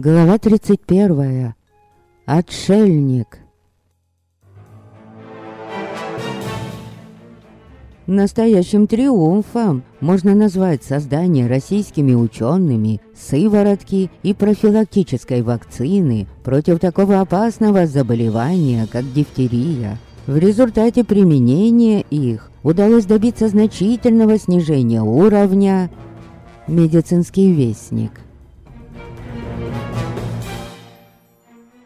Глава 31. Отшельник. Настоящим триумфом можно назвать создание российскими учеными сыворотки и профилактической вакцины против такого опасного заболевания, как дифтерия. В результате применения их удалось добиться значительного снижения уровня медицинский вестник.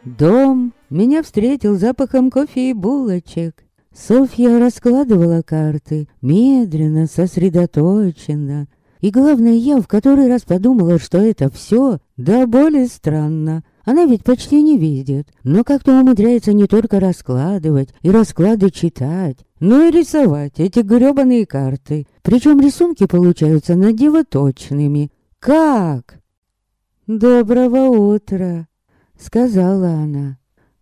Дом меня встретил запахом кофе и булочек. Софья раскладывала карты, медленно, сосредоточенно. И главное, я в который раз подумала, что это все да более странно. Она ведь почти не видит, но как-то умудряется не только раскладывать и расклады читать, но и рисовать эти грёбаные карты. Причем рисунки получаются на диво точными. Как? «Доброго утра», — сказала она.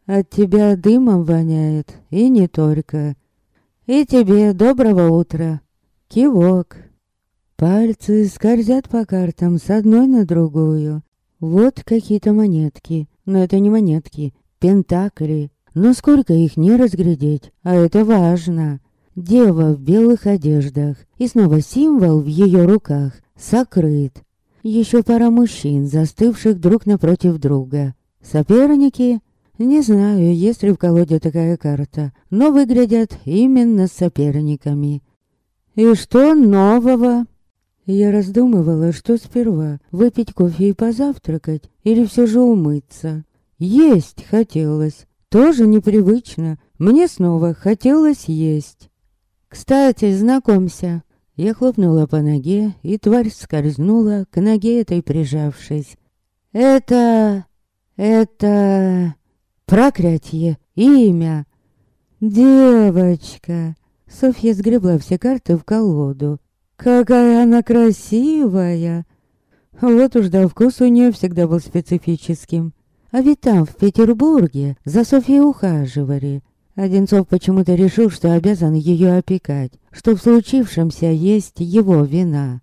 От тебя дымом воняет, и не только. И тебе доброго утра. Кивок. Пальцы скользят по картам с одной на другую. Вот какие-то монетки. Но это не монетки, пентакли. Но сколько их не разглядеть, а это важно. Дева в белых одеждах, и снова символ в ее руках сокрыт. Еще пара мужчин, застывших друг напротив друга. Соперники не знаю, есть ли в колоде такая карта, но выглядят именно соперниками. И что нового? Я раздумывала, что сперва выпить кофе и позавтракать, или все же умыться. Есть хотелось, тоже непривычно. Мне снова хотелось есть. Кстати, знакомься. Я хлопнула по ноге, и тварь скользнула к ноге этой прижавшись. Это... это... Проклятие! Имя! Девочка! Софья сгребла все карты в колоду. Какая она красивая! Вот уж да, вкус у нее всегда был специфическим. А ведь там, в Петербурге, за Софьей ухаживали. Одинцов почему-то решил, что обязан ее опекать, что в случившемся есть его вина.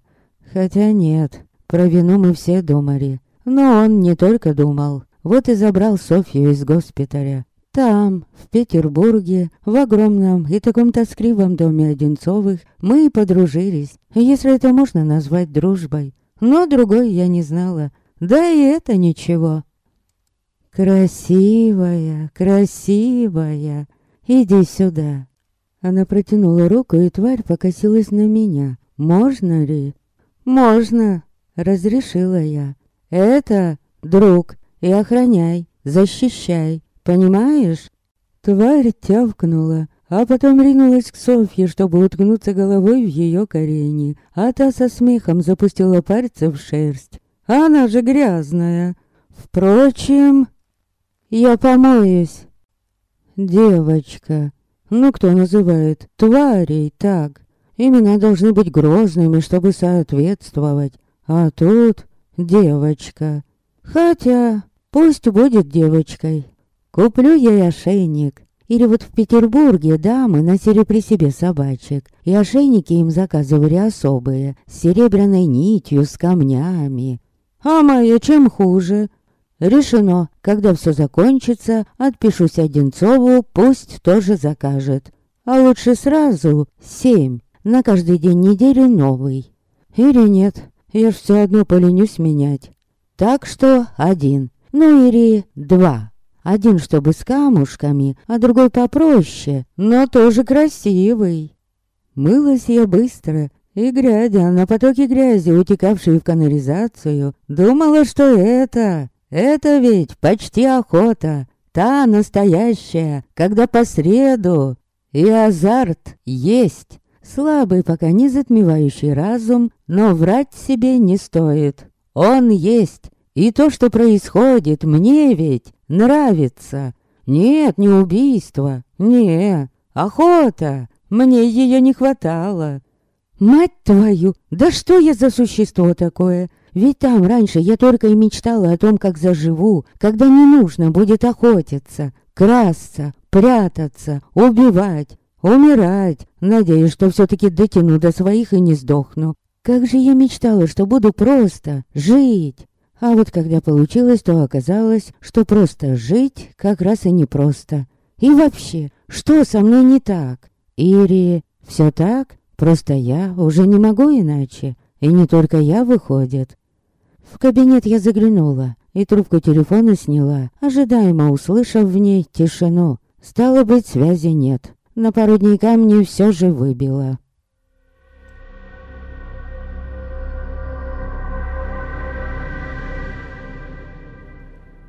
Хотя нет, про вину мы все думали. Но он не только думал, вот и забрал Софью из госпиталя. Там, в Петербурге, в огромном и таком тоскливом доме Одинцовых, мы и подружились, если это можно назвать дружбой. Но другой я не знала. Да и это ничего. «Красивая, красивая, иди сюда». Она протянула руку, и тварь покосилась на меня. «Можно ли?» «Можно», — разрешила я. «Это друг, и охраняй, защищай, понимаешь?» Тварь тявкнула, а потом ринулась к Софье, чтобы уткнуться головой в ее корени, а та со смехом запустила пальцы в шерсть. «Она же грязная!» «Впрочем...» «Я помоюсь!» «Девочка!» Ну, кто называет тварей так? Имена должны быть грозными, чтобы соответствовать. А тут девочка. Хотя, пусть будет девочкой. Куплю ей ошейник. Или вот в Петербурге дамы носили при себе собачек, и ошейники им заказывали особые, с серебряной нитью, с камнями. А моя чем хуже? Решено, когда все закончится, отпишусь Одинцову, пусть тоже закажет. А лучше сразу семь, на каждый день недели новый. Или нет, я ж все одно поленюсь менять. Так что один, ну или два. Один, чтобы с камушками, а другой попроще, но тоже красивый. Мылась я быстро, и, глядя на потоки грязи, утекавшие в канализацию, думала, что это... Это ведь почти охота, та настоящая, когда по среду. И азарт есть. Слабый, пока не затмевающий разум, но врать себе не стоит. Он есть. И то, что происходит, мне ведь нравится. Нет, не убийство. Не, охота. Мне ее не хватало. Мать твою, да что я за существо такое? Ведь там раньше я только и мечтала о том, как заживу, когда не нужно будет охотиться, красться, прятаться, убивать, умирать, надеясь, что все-таки дотяну до своих и не сдохну. Как же я мечтала, что буду просто жить. А вот когда получилось, то оказалось, что просто жить как раз и непросто. И вообще, что со мной не так? Ири, все так? Просто я уже не могу иначе. И не только я, выходит. В кабинет я заглянула и трубку телефона сняла, ожидаемо услышав в ней тишину. Стало быть, связи нет. На пару дней камни все же выбило.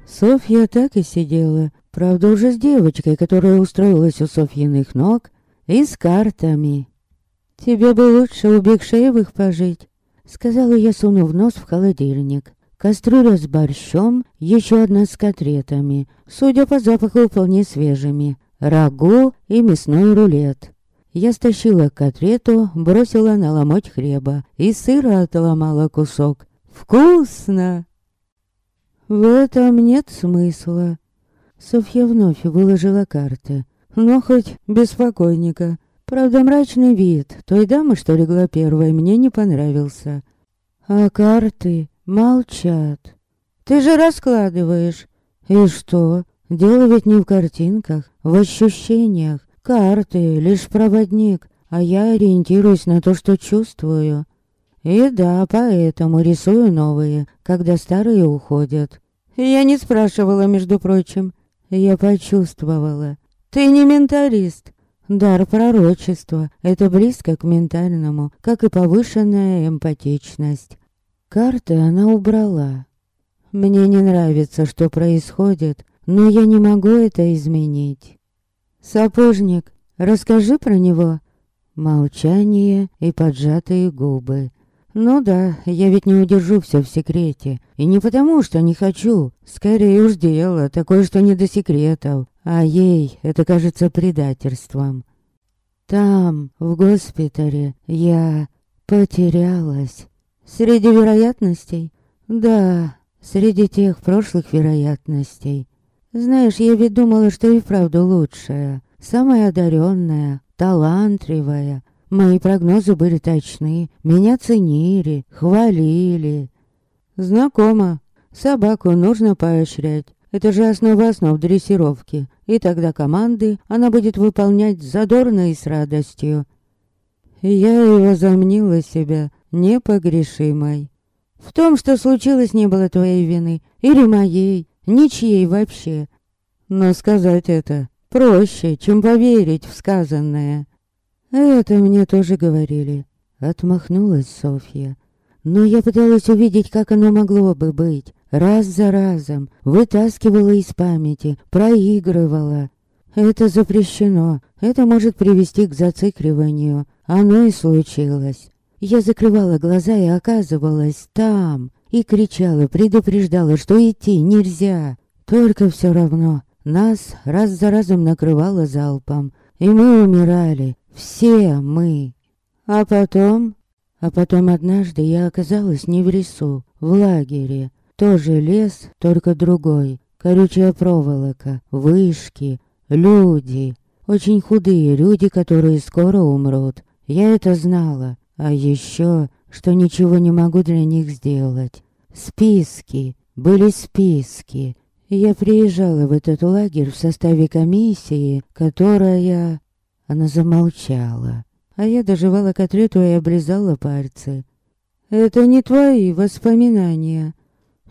Софья так и сидела, правда уже с девочкой, которая устроилась у Софьиных ног, и с картами. «Тебе бы лучше у Бекшеевых пожить», — сказала я, сунув нос в холодильник. Кастрюля с борщом, еще одна с котлетами, судя по запаху, вполне свежими, рагу и мясной рулет. Я стащила котлету, бросила на ломоть хлеба и сыра отломала кусок. «Вкусно!» В этом нет смысла. Софья вновь выложила карты, но хоть без покойника. Правда, мрачный вид той дамы, что легла первой, мне не понравился. А карты молчат. Ты же раскладываешь. И что? Дело ведь не в картинках, в ощущениях. Карты — лишь проводник, а я ориентируюсь на то, что чувствую. И да, поэтому рисую новые, когда старые уходят. Я не спрашивала, между прочим. Я почувствовала. Ты не менталист. Дар пророчества — это близко к ментальному, как и повышенная эмпатичность. Карты она убрала. Мне не нравится, что происходит, но я не могу это изменить. Сапожник, расскажи про него. Молчание и поджатые губы. Ну да, я ведь не удержу все в секрете. И не потому, что не хочу. Скорее уж дело такое, что не до секретов. А ей это кажется предательством. Там, в госпитале, я потерялась. Среди вероятностей? Да, среди тех прошлых вероятностей. Знаешь, я ведь думала, что и вправду лучшая, самая одаренная, талантливая. Мои прогнозы были точны, меня ценили, хвалили. Знакомо, собаку нужно поощрять. Это же основа основ дрессировки. И тогда команды она будет выполнять задорно и с радостью. Я и возомнила себя непогрешимой. В том, что случилось, не было твоей вины. Или моей, ничьей вообще. Но сказать это проще, чем поверить в сказанное. Это мне тоже говорили. Отмахнулась Софья. Но я пыталась увидеть, как оно могло бы быть. Раз за разом. Вытаскивала из памяти. Проигрывала. Это запрещено. Это может привести к зацикливанию. Оно и случилось. Я закрывала глаза и оказывалась там. И кричала, предупреждала, что идти нельзя. Только все равно нас раз за разом накрывало залпом. И мы умирали. Все мы. А потом а потом однажды я оказалась не в лесу, в лагере. Тоже лес, только другой. Корючая проволока, вышки, люди. Очень худые люди, которые скоро умрут. Я это знала. А еще, что ничего не могу для них сделать. Списки. Были списки. Я приезжала в этот лагерь в составе комиссии, которая... Она замолчала а я доживала котлету и облизала пальцы. «Это не твои воспоминания».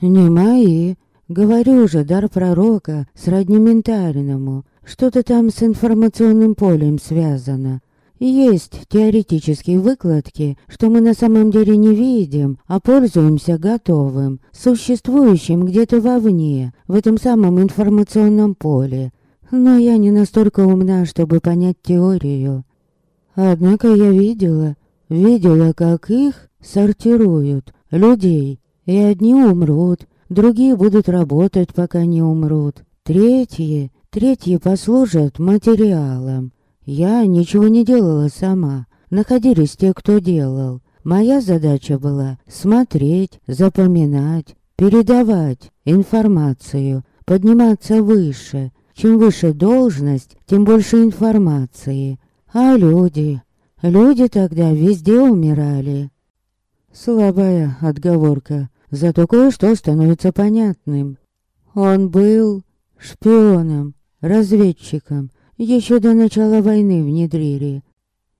«Не мои. Говорю же, дар пророка сродни ментальному. Что-то там с информационным полем связано. Есть теоретические выкладки, что мы на самом деле не видим, а пользуемся готовым, существующим где-то вовне, в этом самом информационном поле. Но я не настолько умна, чтобы понять теорию. Однако я видела, видела, как их сортируют, людей. И одни умрут, другие будут работать, пока не умрут. Третьи, третьи послужат материалом. Я ничего не делала сама. Находились те, кто делал. Моя задача была смотреть, запоминать, передавать информацию, подниматься выше. Чем выше должность, тем больше информации. А люди? Люди тогда везде умирали. Слабая отговорка. зато кое-что становится понятным. Он был шпионом, разведчиком, еще до начала войны внедрили.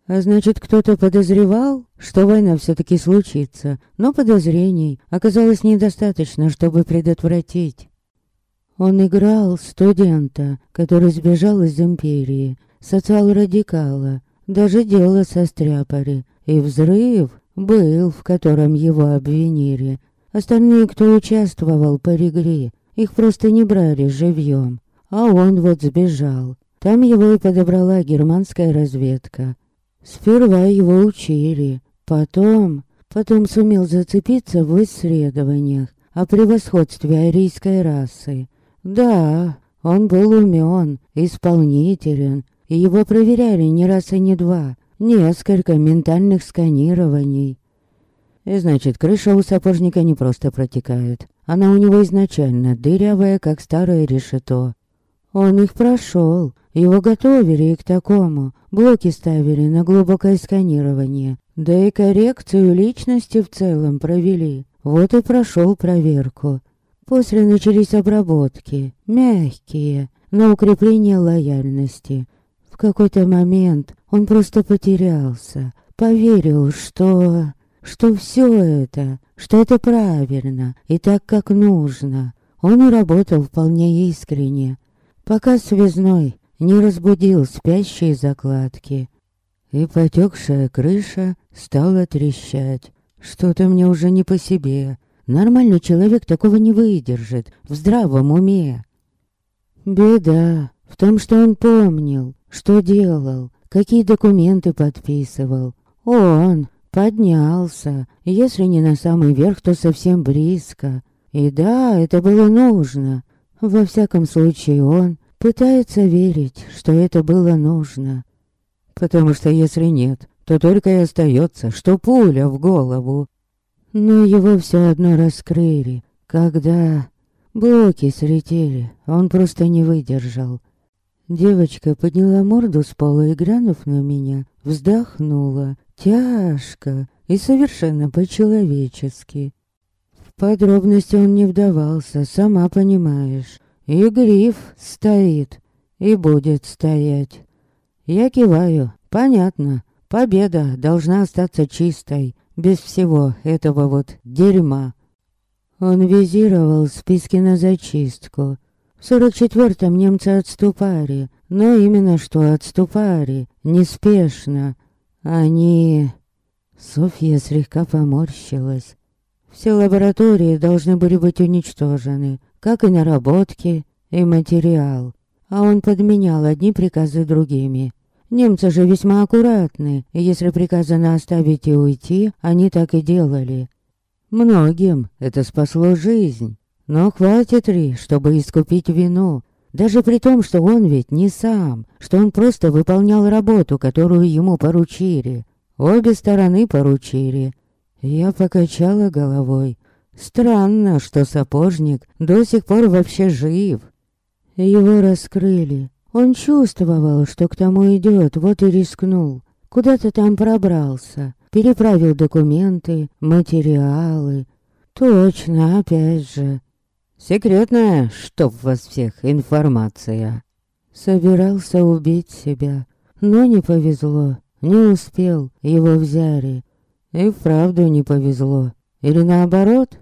А значит, кто-то подозревал, что война все-таки случится, но подозрений оказалось недостаточно, чтобы предотвратить. Он играл студента, который сбежал из империи, социал-радикала, даже дело состряпали, и взрыв был, в котором его обвинили. Остальные, кто участвовал, порегли, их просто не брали живьем. А он вот сбежал. Там его и подобрала германская разведка. Сперва его учили, потом... Потом сумел зацепиться в исследованиях о превосходстве арийской расы. Да, он был умен, исполнителен, и его проверяли не раз и не два. Несколько ментальных сканирований. И значит, крыша у сапожника не просто протекает. Она у него изначально дырявая, как старое решето. Он их прошел, его готовили и к такому. Блоки ставили на глубокое сканирование. Да и коррекцию личности в целом провели. Вот и прошел проверку. После начались обработки. Мягкие, на укрепление лояльности. В какой-то момент он просто потерялся. Поверил, что... Что все это, что это правильно и так, как нужно. Он и работал вполне искренне. Пока связной не разбудил спящие закладки. И потекшая крыша стала трещать. Что-то мне уже не по себе. Нормальный человек такого не выдержит, в здравом уме. Беда в том, что он помнил, что делал, какие документы подписывал. Он поднялся, если не на самый верх, то совсем близко. И да, это было нужно. Во всяком случае, он Пытается верить, что это было нужно. Потому что если нет, то только и остается, что пуля в голову. Но его все одно раскрыли, когда блоки слетели, он просто не выдержал. Девочка подняла морду с пола и, глянув на меня, вздохнула, тяжко и совершенно по-человечески. В подробности он не вдавался, сама понимаешь. И гриф стоит, и будет стоять. Я киваю, понятно, победа должна остаться чистой, без всего этого вот дерьма. Он визировал списки на зачистку. В сорок четвертом немцы отступали, но именно что отступали, неспешно. Они... Софья слегка поморщилась. Все лаборатории должны были быть уничтожены как и наработки, и материал. А он подменял одни приказы другими. Немцы же весьма аккуратны, и если приказано оставить и уйти, они так и делали. Многим это спасло жизнь. Но хватит ли, чтобы искупить вину? Даже при том, что он ведь не сам, что он просто выполнял работу, которую ему поручили. Обе стороны поручили. Я покачала головой. Странно, что сапожник до сих пор вообще жив. Его раскрыли. Он чувствовал, что к тому идет, вот и рискнул. Куда-то там пробрался, переправил документы, материалы. Точно, опять же. Секретная, чтоб вас всех, информация. Собирался убить себя, но не повезло. Не успел, его взяли. И вправду не повезло. Или наоборот?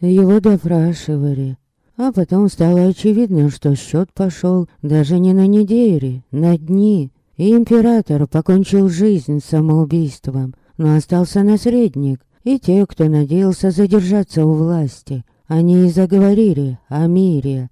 Его допрашивали. А потом стало очевидно, что счет пошел даже не на недели, на дни. И император покончил жизнь самоубийством, но остался наследник. И те, кто надеялся задержаться у власти, они и заговорили о мире.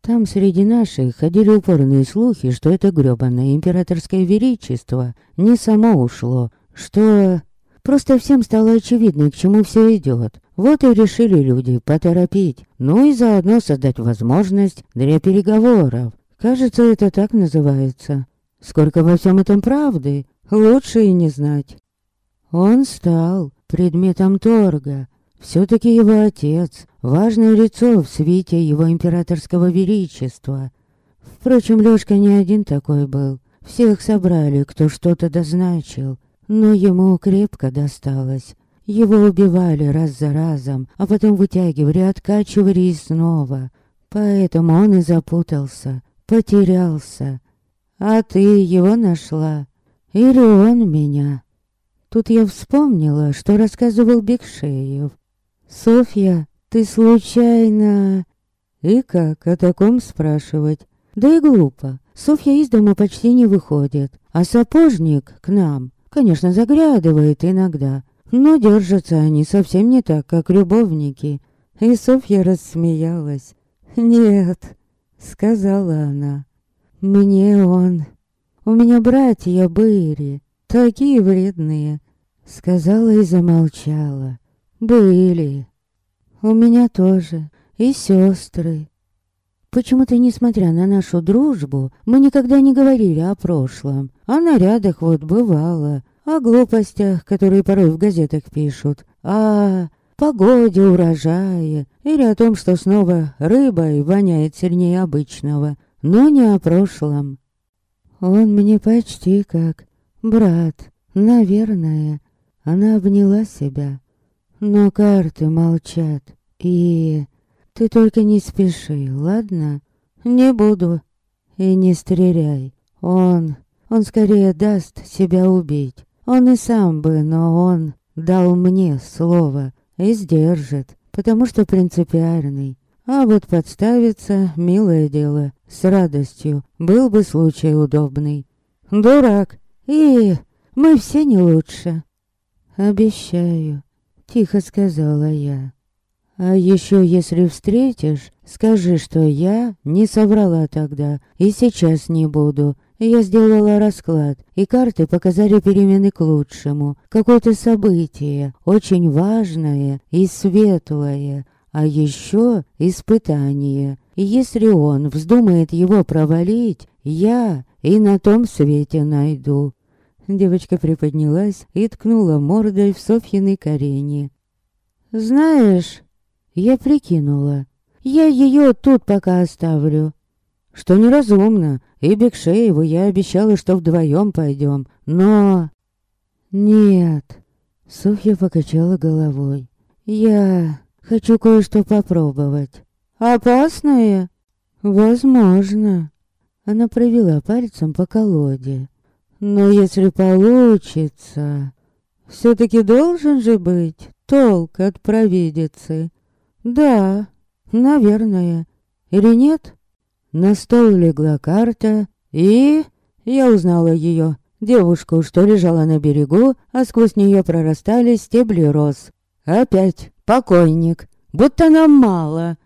Там среди наших ходили упорные слухи, что это грёбаное императорское величество не само ушло, что Просто всем стало очевидно, к чему все идет. Вот и решили люди поторопить, ну и заодно создать возможность для переговоров. Кажется, это так называется. Сколько во всем этом правды, лучше и не знать. Он стал предметом торга. Все-таки его отец, важное лицо в свете его императорского величества. Впрочем, Лёшка не один такой был. Всех собрали, кто что-то дозначил. Но ему крепко досталось. Его убивали раз за разом, а потом вытягивали, откачивали и снова. Поэтому он и запутался, потерялся. А ты его нашла? Или он меня? Тут я вспомнила, что рассказывал Бекшеев. «Софья, ты случайно...» И как о таком спрашивать? Да и глупо. Софья из дома почти не выходит, а сапожник к нам, конечно, заглядывает иногда. Но держатся они совсем не так, как любовники. И Софья рассмеялась. «Нет», — сказала она, — «мне он. У меня братья были, такие вредные», — сказала и замолчала. «Были. У меня тоже, и сестры. Почему-то, несмотря на нашу дружбу, мы никогда не говорили о прошлом. О нарядах вот бывало, о глупостях, которые порой в газетах пишут, о погоде, урожае, или о том, что снова рыбой воняет сильнее обычного, но не о прошлом. Он мне почти как брат, наверное. Она обняла себя. Но карты молчат. И ты только не спеши, ладно? Не буду. И не стреляй. Он, он скорее даст себя убить. Он и сам бы, но он дал мне слово и сдержит, потому что принципиальный. А вот подставиться, милое дело, с радостью, был бы случай удобный. Дурак, и мы все не лучше. Обещаю, тихо сказала я. А еще если встретишь, скажи, что я не соврала тогда и сейчас не буду, я сделала расклад, и карты показали перемены к лучшему. Какое-то событие, очень важное и светлое, а еще испытание. И если он вздумает его провалить, я и на том свете найду. Девочка приподнялась и ткнула мордой в Софьиной корени. «Знаешь...» Я прикинула. «Я ее тут пока оставлю что неразумно, и Бекшееву я обещала, что вдвоем пойдем, но... Нет, Софья покачала головой. Я хочу кое-что попробовать. Опасное? Возможно. Она провела пальцем по колоде. Но если получится... Все-таки должен же быть толк от провидицы. Да, наверное. Или нет? На стол легла карта, и... Я узнала ее. Девушку, что лежала на берегу, а сквозь нее прорастали стебли роз. Опять покойник. Будто нам мало.